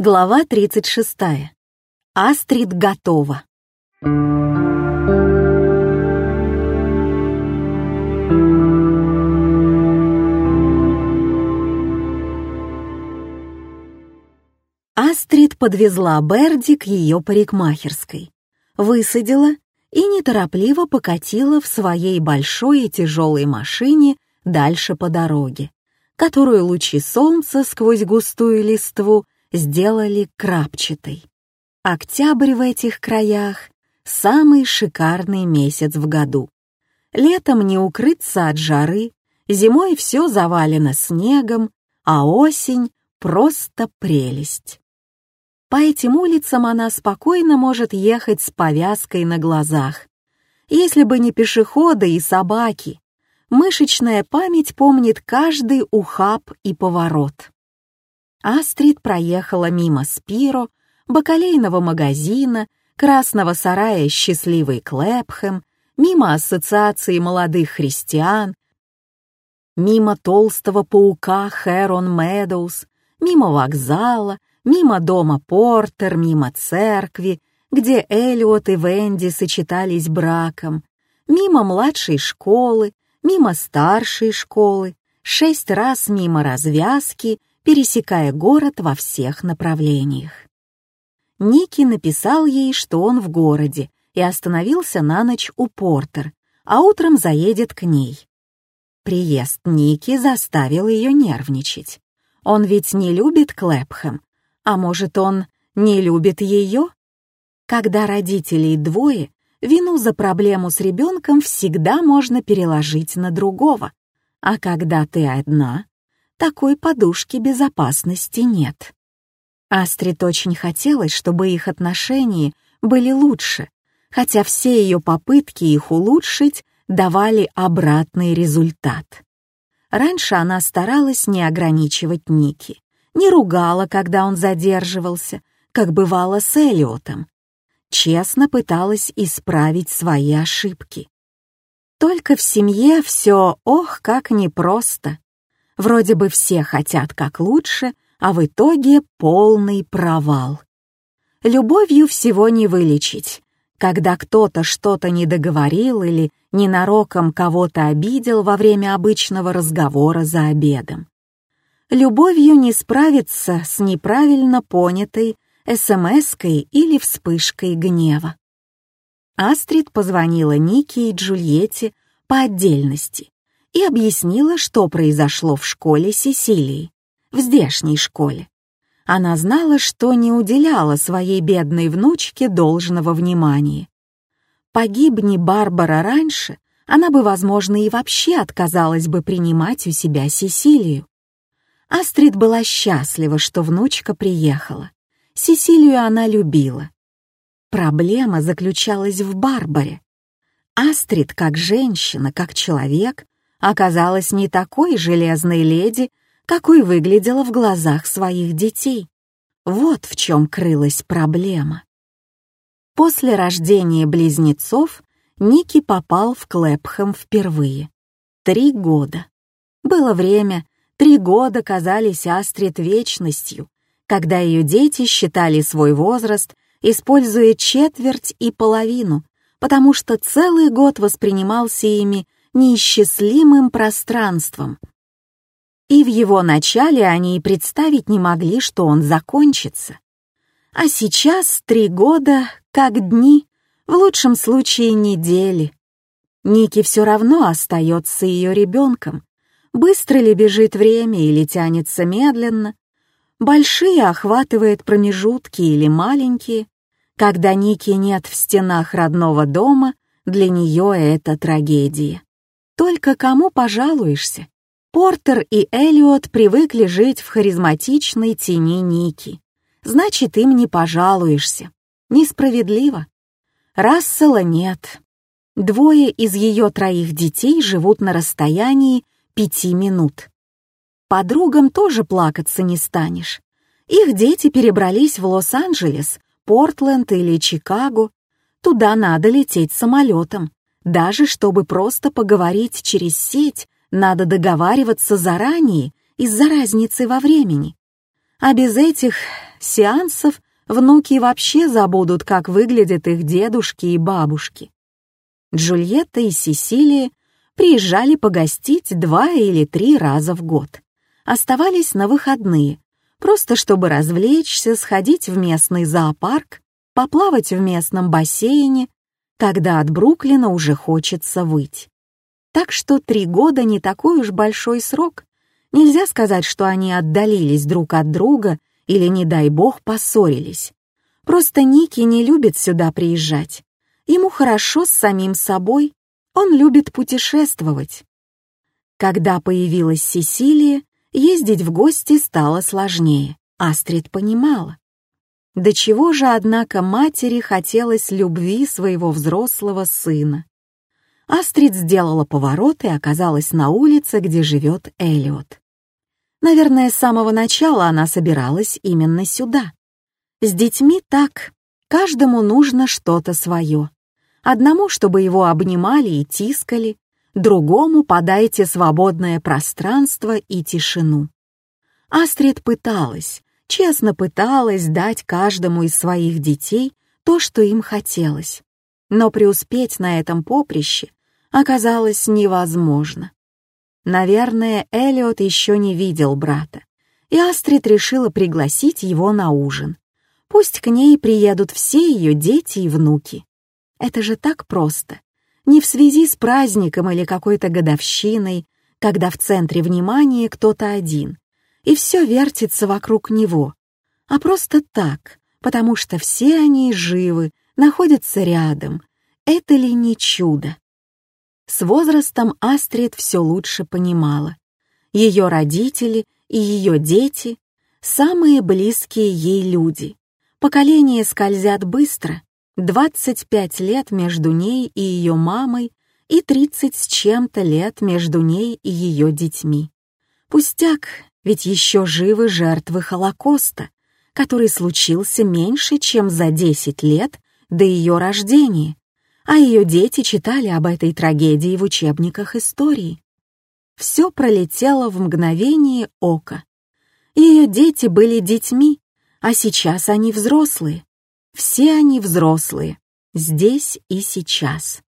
Глава 36. Астрид готова. Астрид подвезла Берди к ее парикмахерской, высадила и неторопливо покатила в своей большой и тяжелой машине дальше по дороге, которую лучи солнца сквозь густую листву сделали крапчатой. Октябрь в этих краях — самый шикарный месяц в году. Летом не укрыться от жары, зимой все завалено снегом, а осень — просто прелесть. По этим улицам она спокойно может ехать с повязкой на глазах. Если бы не пешеходы и собаки, мышечная память помнит каждый ухаб и поворот. Астрид проехала мимо Спиро, бакалейного магазина, красного сарая «Счастливый Клэпхэм», мимо ассоциации молодых христиан, мимо толстого паука Хэрон Медоуз, мимо вокзала, мимо дома Портер, мимо церкви, где Эллиот и Венди сочетались браком, мимо младшей школы, мимо старшей школы, шесть раз мимо развязки пересекая город во всех направлениях. Ники написал ей, что он в городе, и остановился на ночь у Портер, а утром заедет к ней. Приезд Ники заставил ее нервничать. Он ведь не любит Клэпхэм, а может, он не любит ее? Когда родителей двое, вину за проблему с ребенком всегда можно переложить на другого, а когда ты одна, такой подушки безопасности нет. Астрид очень хотелось, чтобы их отношения были лучше, хотя все ее попытки их улучшить давали обратный результат. Раньше она старалась не ограничивать Ники, не ругала, когда он задерживался, как бывало с Элиотом. Честно пыталась исправить свои ошибки. Только в семье все, ох, как непросто. Вроде бы все хотят как лучше, а в итоге полный провал. Любовью всего не вылечить. Когда кто-то что-то не договорил или ненароком кого-то обидел во время обычного разговора за обедом. Любовью не справиться с неправильно понятой СМС-кой или вспышкой гнева. Астрид позвонила Нике и Джульетте по отдельности и объяснила, что произошло в школе Сесилии, в здешней школе. Она знала, что не уделяла своей бедной внучке должного внимания. Погибни Барбара раньше, она бы, возможно, и вообще отказалась бы принимать у себя Сесилию. Астрид была счастлива, что внучка приехала. Сесилию она любила. Проблема заключалась в Барбаре. Астрид, как женщина, как человек, оказалась не такой железной леди, какой выглядела в глазах своих детей. Вот в чем крылась проблема. После рождения близнецов Ники попал в Клэпхэм впервые. Три года. Было время, три года казались Астрид вечностью, когда ее дети считали свой возраст, используя четверть и половину, потому что целый год воспринимался ими неисчислимым пространством. И в его начале они и представить не могли, что он закончится. А сейчас три года, как дни, в лучшем случае недели. Ники все равно остается ее ребенком. Быстро ли бежит время или тянется медленно? Большие охватывает промежутки или маленькие? Когда Ники нет в стенах родного дома, для нее это трагедия. Только кому пожалуешься? Портер и Элиот привыкли жить в харизматичной тени Ники. Значит, им не пожалуешься. Несправедливо. Рассела нет. Двое из ее троих детей живут на расстоянии пяти минут. Подругам тоже плакаться не станешь. Их дети перебрались в Лос-Анджелес, Портленд или Чикаго. Туда надо лететь самолетом. Даже чтобы просто поговорить через сеть, надо договариваться заранее из-за разницы во времени. А без этих сеансов внуки вообще забудут, как выглядят их дедушки и бабушки. Джульетта и Сесилия приезжали погостить два или три раза в год. Оставались на выходные, просто чтобы развлечься, сходить в местный зоопарк, поплавать в местном бассейне, когда от Бруклина уже хочется выйти. Так что три года не такой уж большой срок. Нельзя сказать, что они отдалились друг от друга или, не дай бог, поссорились. Просто Ники не любит сюда приезжать. Ему хорошо с самим собой, он любит путешествовать. Когда появилась Сесилия, ездить в гости стало сложнее. Астрид понимала. До чего же, однако, матери хотелось любви своего взрослого сына. Астрид сделала поворот и оказалась на улице, где живет Эллиот. Наверное, с самого начала она собиралась именно сюда. С детьми так, каждому нужно что-то свое. Одному, чтобы его обнимали и тискали, другому подайте свободное пространство и тишину. Астрид пыталась, честно пыталась дать каждому из своих детей то, что им хотелось. Но преуспеть на этом поприще оказалось невозможно. Наверное, Элиот еще не видел брата, и Астрид решила пригласить его на ужин. Пусть к ней приедут все ее дети и внуки. Это же так просто. Не в связи с праздником или какой-то годовщиной, когда в центре внимания кто-то один, и все вертится вокруг него, а просто так, потому что все они живы, находятся рядом. Это ли не чудо? С возрастом Астрид все лучше понимала. Ее родители и ее дети — самые близкие ей люди. Поколения скользят быстро. 25 лет между ней и ее мамой и 30 с чем-то лет между ней и ее детьми. Пустяк, ведь еще живы жертвы Холокоста, который случился меньше, чем за 10 лет до ее рождения а ее дети читали об этой трагедии в учебниках истории. Все пролетело в мгновение ока. Ее дети были детьми, а сейчас они взрослые. Все они взрослые, здесь и сейчас.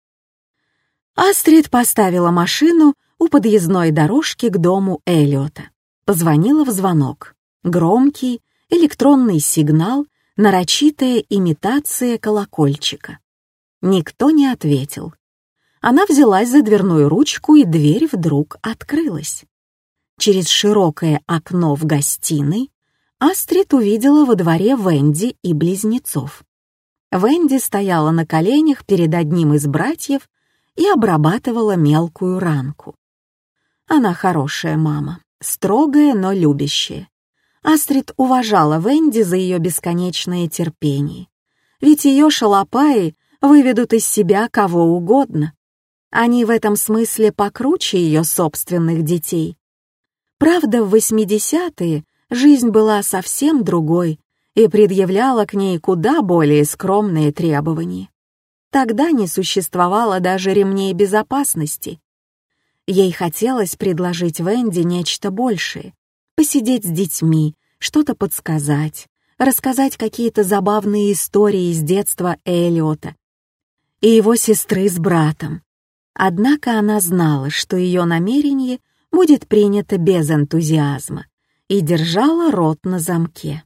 Астрид поставила машину у подъездной дорожки к дому Эллиота. Позвонила в звонок. Громкий электронный сигнал, нарочитая имитация колокольчика. Никто не ответил. Она взялась за дверную ручку, и дверь вдруг открылась. Через широкое окно в гостиной Астрид увидела во дворе Венди и близнецов. Венди стояла на коленях перед одним из братьев и обрабатывала мелкую ранку. Она хорошая мама, строгая, но любящая. Астрид уважала Венди за ее бесконечное терпение. Ведь ее шалопаи выведут из себя кого угодно. Они в этом смысле покруче ее собственных детей. Правда, в 80-е жизнь была совсем другой и предъявляла к ней куда более скромные требования. Тогда не существовало даже ремней безопасности. Ей хотелось предложить Венди нечто большее, посидеть с детьми, что-то подсказать, рассказать какие-то забавные истории из детства Эллиота, и его сестры с братом. Однако она знала, что ее намерение будет принято без энтузиазма, и держала рот на замке.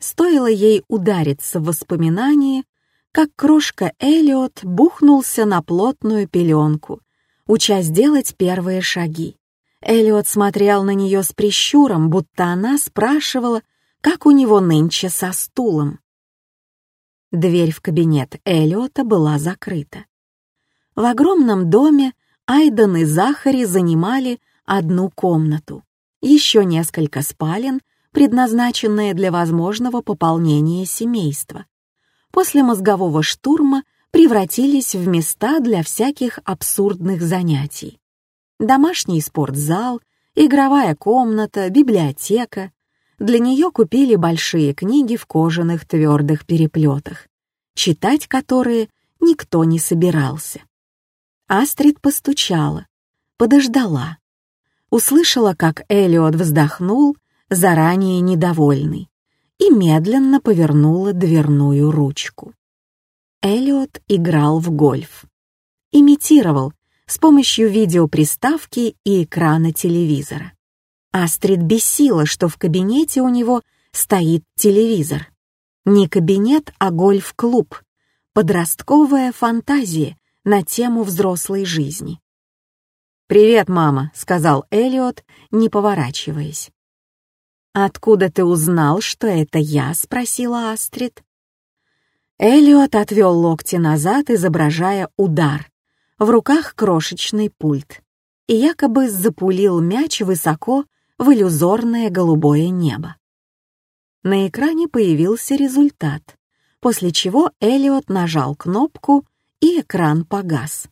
Стоило ей удариться в воспоминания, как крошка Элиот бухнулся на плотную пеленку, учась делать первые шаги. Элиот смотрел на нее с прищуром, будто она спрашивала, как у него нынче со стулом. Дверь в кабинет Эллиота была закрыта. В огромном доме Айден и Захари занимали одну комнату, еще несколько спален, предназначенные для возможного пополнения семейства. После мозгового штурма превратились в места для всяких абсурдных занятий. Домашний спортзал, игровая комната, библиотека, для нее купили большие книги в кожаных твердых переплетах, читать которые никто не собирался. Астрид постучала, подождала. Услышала, как Элиот вздохнул, заранее недовольный, и медленно повернула дверную ручку. Эллиот играл в гольф. Имитировал с помощью видеоприставки и экрана телевизора. Астрид бесила, что в кабинете у него стоит телевизор. Не кабинет, а гольф-клуб. Подростковая фантазия на тему взрослой жизни. «Привет, мама», — сказал Элиот, не поворачиваясь. «Откуда ты узнал, что это я?» — спросила Астрид. Элиот отвел локти назад, изображая удар. В руках крошечный пульт. И якобы запулил мяч высоко в иллюзорное голубое небо. На экране появился результат, после чего Элиот нажал кнопку, и экран погас.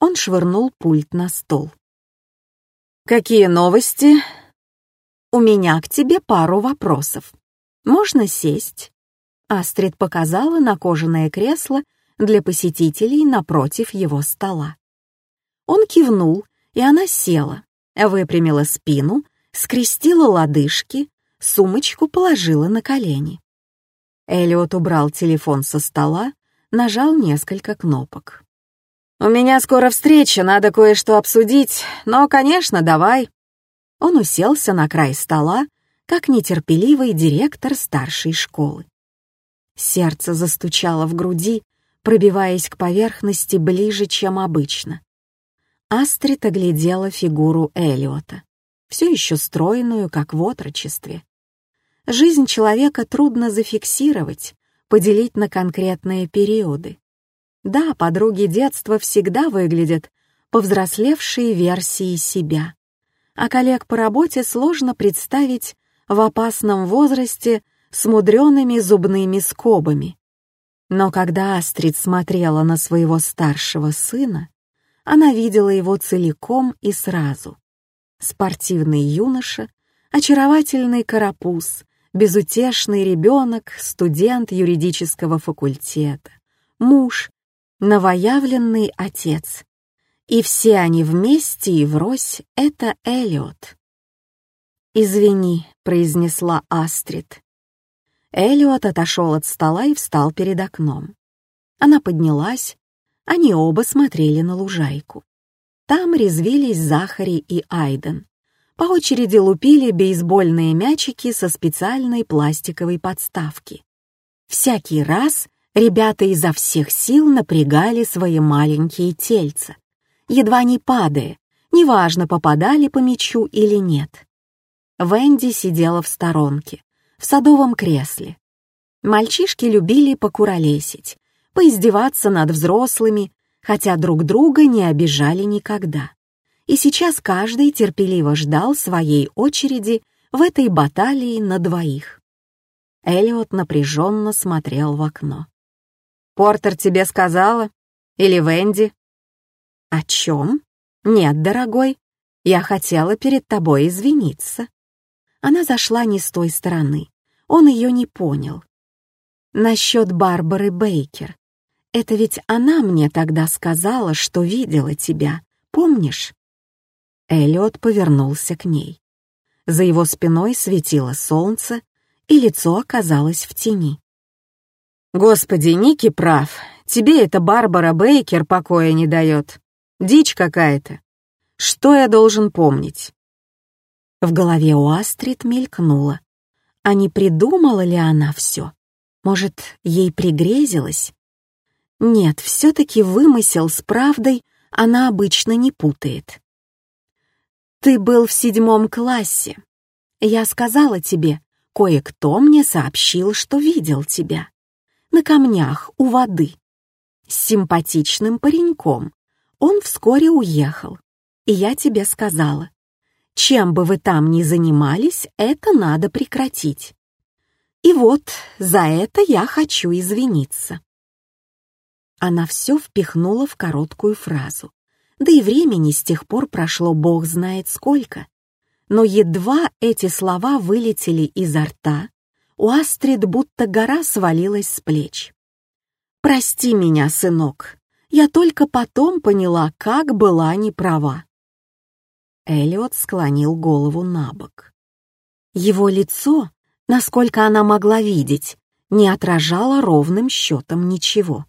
Он швырнул пульт на стол. «Какие новости?» «У меня к тебе пару вопросов. Можно сесть?» Астрид показала на кожаное кресло для посетителей напротив его стола. Он кивнул, и она села, выпрямила спину, скрестила лодыжки, сумочку положила на колени. Элиот убрал телефон со стола, нажал несколько кнопок. «У меня скоро встреча, надо кое-что обсудить, но, конечно, давай». Он уселся на край стола, как нетерпеливый директор старшей школы. Сердце застучало в груди, пробиваясь к поверхности ближе, чем обычно. Астрид оглядела фигуру Элиота, все еще стройную, как в отрочестве. Жизнь человека трудно зафиксировать, поделить на конкретные периоды. Да, подруги детства всегда выглядят повзрослевшие версии себя, а коллег по работе сложно представить в опасном возрасте с мудреными зубными скобами. Но когда Астрид смотрела на своего старшего сына, она видела его целиком и сразу. Спортивный юноша, очаровательный карапуз, безутешный ребенок, студент юридического факультета, муж, новоявленный отец. И все они вместе и врозь — это Элиот. «Извини», — произнесла Астрид. Элиот отошел от стола и встал перед окном. Она поднялась, они оба смотрели на лужайку. Там резвились Захари и Айден. По очереди лупили бейсбольные мячики со специальной пластиковой подставки. Всякий раз ребята изо всех сил напрягали свои маленькие тельца, едва не падая, неважно, попадали по мячу или нет. Венди сидела в сторонке, в садовом кресле. Мальчишки любили покуролесить, поиздеваться над взрослыми, хотя друг друга не обижали никогда. И сейчас каждый терпеливо ждал своей очереди в этой баталии на двоих. Элиот напряженно смотрел в окно. Портер тебе сказала? Или Венди?» «О чем?» «Нет, дорогой, я хотела перед тобой извиниться». Она зашла не с той стороны. Он ее не понял. «Насчет Барбары Бейкер. Это ведь она мне тогда сказала, что видела тебя, помнишь?» Эллиот повернулся к ней. За его спиной светило солнце, и лицо оказалось в тени. Господи, Ники прав. Тебе эта Барбара Бейкер покоя не дает. Дичь какая-то. Что я должен помнить? В голове у Астрид мелькнуло. А не придумала ли она все? Может, ей пригрезилось? Нет, все-таки вымысел с правдой она обычно не путает. Ты был в седьмом классе. Я сказала тебе, кое-кто мне сообщил, что видел тебя на камнях у воды. С симпатичным пареньком. Он вскоре уехал. И я тебе сказала, чем бы вы там ни занимались, это надо прекратить. И вот за это я хочу извиниться. Она все впихнула в короткую фразу. Да и времени с тех пор прошло бог знает сколько. Но едва эти слова вылетели изо рта, у Астрид будто гора свалилась с плеч. «Прости меня, сынок, я только потом поняла, как была неправа». Эллиот склонил голову на бок. Его лицо насколько она могла видеть, не отражала ровным счетом ничего.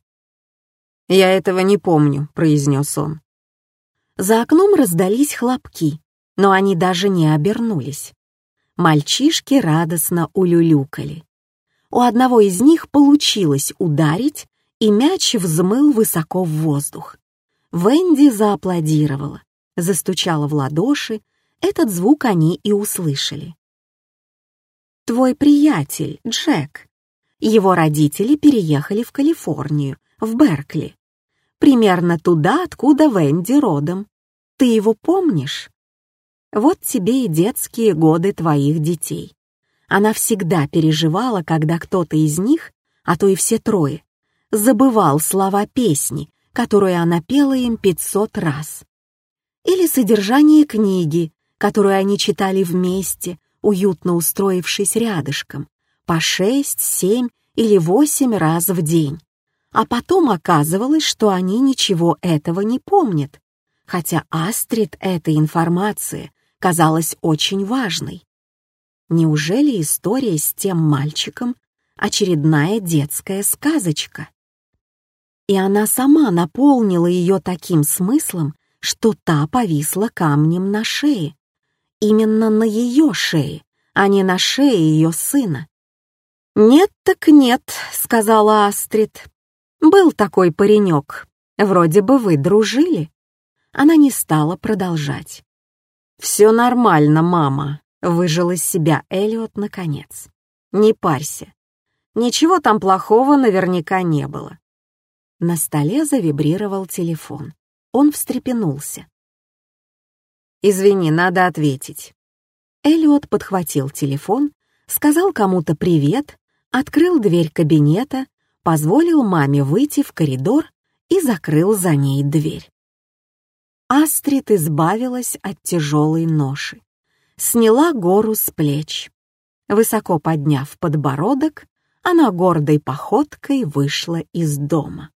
«Я этого не помню», — произнес он. За окном раздались хлопки, но они даже не обернулись. Мальчишки радостно улюлюкали. У одного из них получилось ударить, и мяч взмыл высоко в воздух. Венди зааплодировала, застучала в ладоши, этот звук они и услышали. «Твой приятель, Джек. Его родители переехали в Калифорнию, в Беркли. Примерно туда, откуда Венди родом. Ты его помнишь? Вот тебе и детские годы твоих детей. Она всегда переживала, когда кто-то из них, а то и все трое, забывал слова песни, которую она пела им пятьсот раз. Или содержание книги, которую они читали вместе, уютно устроившись рядышком, по шесть, семь или восемь раз в день. А потом оказывалось, что они ничего этого не помнят, хотя Астрид эта информация казалась очень важной. Неужели история с тем мальчиком — очередная детская сказочка? И она сама наполнила ее таким смыслом, что та повисла камнем на шее. Именно на ее шее, а не на шее ее сына. «Нет так нет», — сказала Астрид. «Был такой паренек. Вроде бы вы дружили». Она не стала продолжать. «Все нормально, мама», — выжил из себя Элиот наконец. «Не парься. Ничего там плохого наверняка не было». На столе завибрировал телефон. Он встрепенулся. «Извини, надо ответить». Элиот подхватил телефон, сказал кому-то привет открыл дверь кабинета, позволил маме выйти в коридор и закрыл за ней дверь. Астрид избавилась от тяжелой ноши, сняла гору с плеч. Высоко подняв подбородок, она гордой походкой вышла из дома.